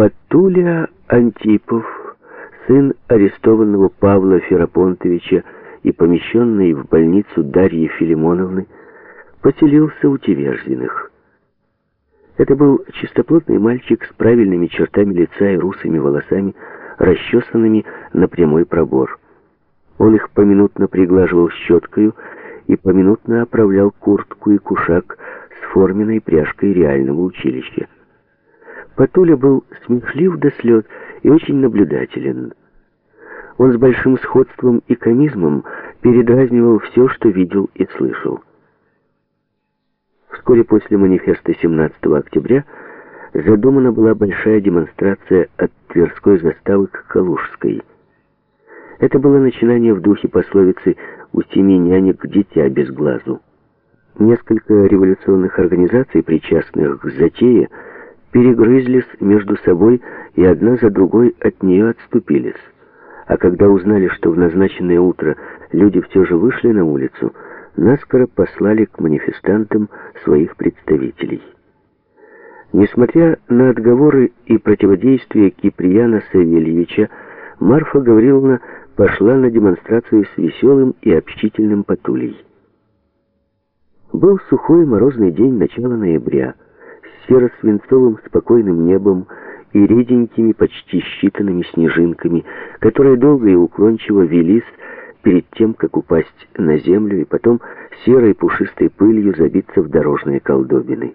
Патуля Антипов, сын арестованного Павла Ферапонтовича и помещенный в больницу Дарьи Филимоновны, поселился у Теверзиных. Это был чистоплотный мальчик с правильными чертами лица и русыми волосами, расчесанными на прямой пробор. Он их поминутно приглаживал щеткою и поминутно оправлял куртку и кушак с форменной пряжкой реального училища. Патуля был смешлив до слез и очень наблюдателен. Он с большим сходством и комизмом передразнивал все, что видел и слышал. Вскоре после манифеста 17 октября задумана была большая демонстрация от Тверской заставы к Калужской. Это было начинание в духе пословицы «У семи нянек дитя без глазу». Несколько революционных организаций, причастных к затее, перегрызлись между собой и одна за другой от нее отступились. А когда узнали, что в назначенное утро люди все же вышли на улицу, наскоро послали к манифестантам своих представителей. Несмотря на отговоры и противодействие Киприяна Савельевича, Марфа Гавриловна пошла на демонстрацию с веселым и общительным Патулей. Был сухой морозный день начала ноября, серо-свинцовым спокойным небом и реденькими, почти считанными снежинками, которые долго и уклончиво велись перед тем, как упасть на землю и потом серой пушистой пылью забиться в дорожные колдобины.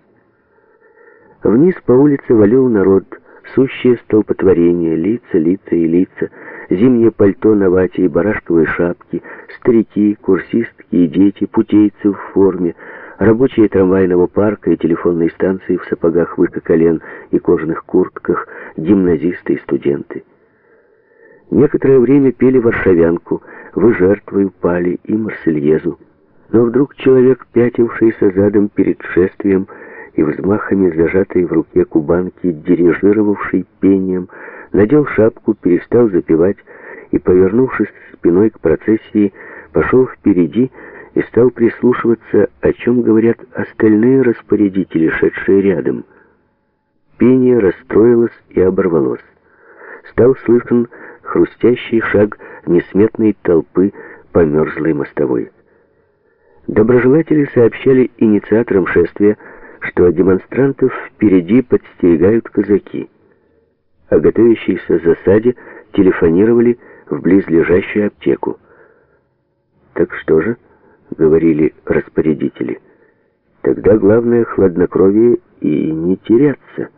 Вниз по улице валил народ, сущее столпотворение, лица, лица и лица, зимнее пальто на вате и барашковые шапки, старики, курсистки и дети, путейцы в форме, рабочие трамвайного парка и телефонной станции в сапогах выше колен и кожаных куртках, гимназисты и студенты. Некоторое время пели варшавянку, «Вы жертвой упали» и «Марсельезу». Но вдруг человек, пятившийся задом перед шествием, и взмахами зажатой в руке кубанки, дирижировавший пением, надел шапку, перестал запевать и, повернувшись спиной к процессии, пошел впереди и стал прислушиваться, о чем говорят остальные распорядители, шедшие рядом. Пение расстроилось и оборвалось. Стал слышен хрустящий шаг несметной толпы по мерзлой мостовой. Доброжелатели сообщали инициаторам шествия, что демонстрантов впереди подстерегают казаки. О готовящейся засаде телефонировали в близлежащую аптеку. «Так что же?» — говорили распорядители. «Тогда главное — хладнокровие и не теряться.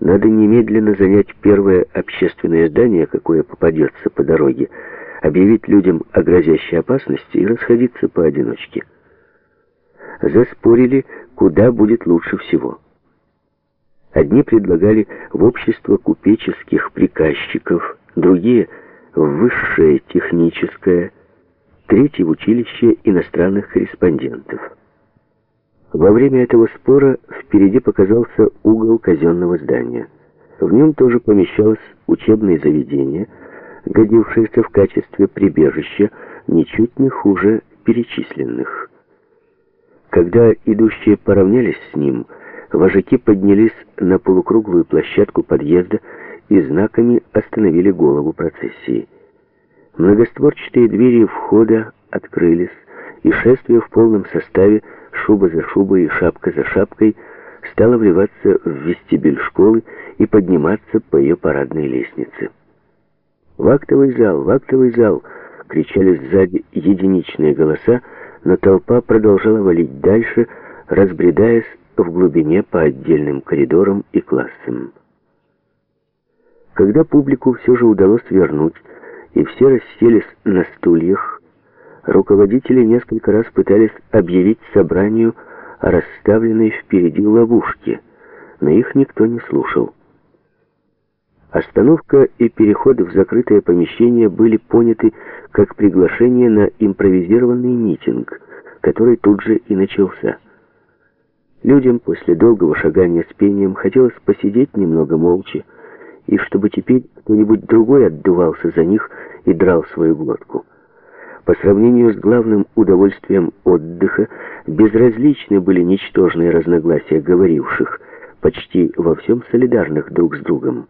Надо немедленно занять первое общественное здание, какое попадется по дороге, объявить людям о грозящей опасности и расходиться поодиночке» заспорили, куда будет лучше всего. Одни предлагали в общество купеческих приказчиков, другие — в высшее техническое, третьи — в училище иностранных корреспондентов. Во время этого спора впереди показался угол казенного здания. В нем тоже помещалось учебное заведение, годившееся в качестве прибежища ничуть не хуже перечисленных. Когда идущие поравнялись с ним, вожаки поднялись на полукруглую площадку подъезда и знаками остановили голову процессии. Многостворчатые двери входа открылись, и шествие в полном составе, шуба за шубой и шапка за шапкой, стало вливаться в вестибюль школы и подниматься по ее парадной лестнице. «В актовый зал! В актовый зал!» — кричали сзади единичные голоса, но толпа продолжала валить дальше, разбредаясь в глубине по отдельным коридорам и классам. Когда публику все же удалось вернуть, и все расселись на стульях, руководители несколько раз пытались объявить собранию о расставленной впереди ловушке, но их никто не слушал. Остановка и переход в закрытое помещение были поняты как приглашение на импровизированный митинг, который тут же и начался. Людям после долгого шагания с пением хотелось посидеть немного молча, и чтобы теперь кто-нибудь другой отдувался за них и драл свою глотку. По сравнению с главным удовольствием отдыха, безразличны были ничтожные разногласия говоривших – почти во всем солидарных друг с другом.